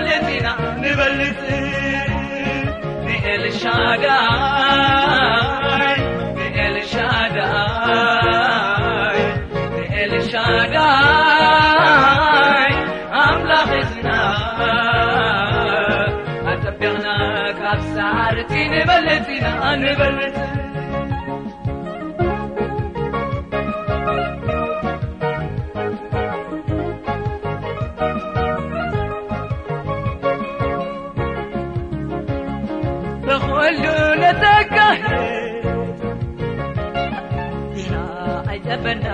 بلدنا نبلد نقل شاداي نقل شاداي نقل شاداي أملاخنا أتبعنا كاب سعرتي نبلدنا نبلد ሁሉን ተካህ ዜና አይጠፈና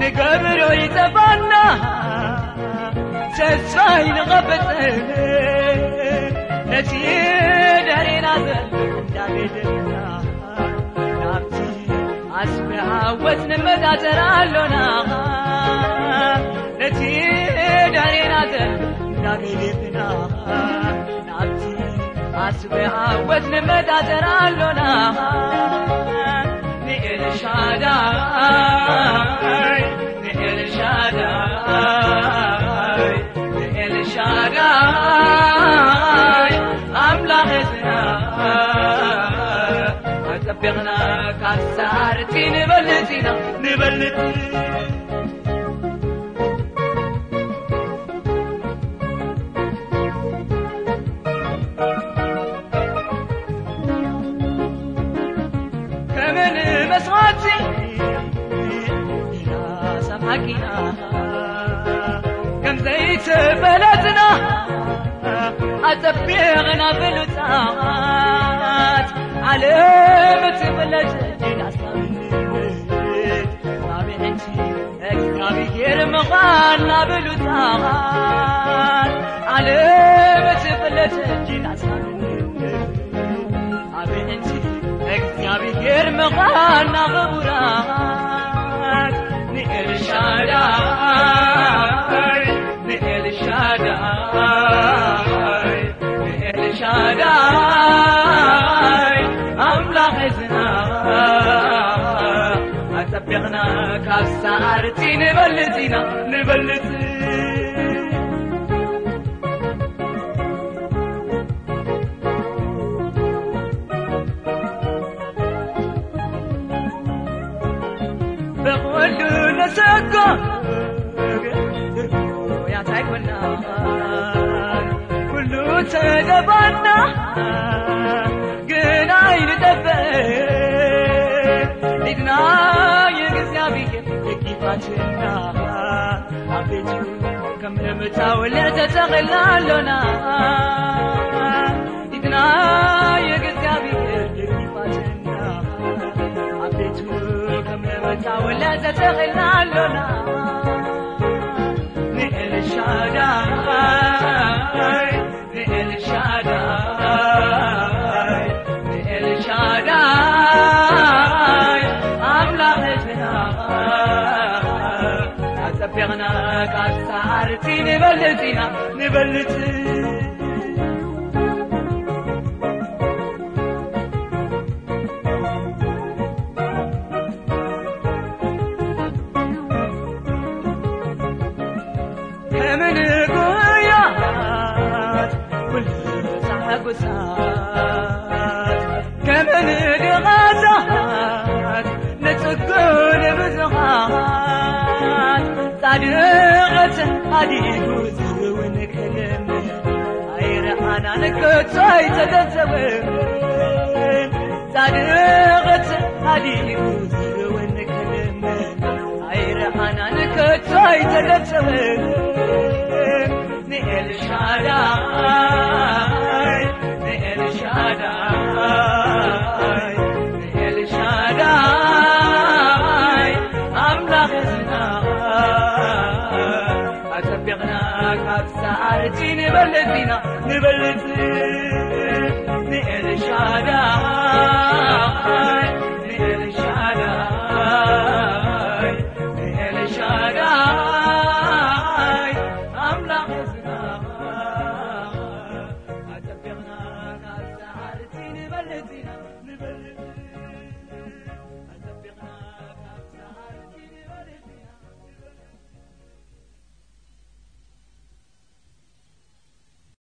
ንገብሮ ይጠፋና ተስፋ ይንቐበጠ ነቲ ደሬና ዘሎ ናብቲ ኣስብሃወት ንመዛዘር ኣሎና ነቲ ደሬና ዘሎ እንዳቤለና عسبعوت لمدادر اللنا نقل شاداي نقل شاداي نقل شاداي أملاخنا أتبغنا كسارتي نبلتنا نبلتنا حقنا كم زيت بلدنا أتبيغنا بالوتاغات عليم تبلج جناس طابي حنتي طابي غير مغالنا بالوتاغات عليم تبلج جناس طابي حنتي طابي غير مغالنا غبرات ኣፀቢቕና ካብ ሳዕርቲ ንበልፅ ኢና ንበልፅ በኩሉ ነሰጎ ያታይኮና ኩሉ ተገባና የጊፋትና አቤቱ ከምለምታውለ ተተኽላሎና ኢድና የእግዚአብሔር የጊፋትና አቤቱ ከምለመታውለ ተተኽላሎና ንኤልሻዳይ ኣፀቢቕና ካብ ሳዕርቲ ንበልፅ ኢና ንበልፅ ከምን ጉያት ኩሉ ፃሕጉሳት ጸአዲጉ ጽውን ከለም። አይረአናን ገጹ አይተገንዘብም። ጻድቕ ጸአዲጉ ጽውን ከለም። አይረአናን ገጹ አይተገንዘብም። ንኤልሻዳይ ንኤልሻዳይ سأرجي نبلدنا نبلد نقل شارعك